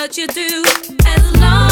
what you do. As long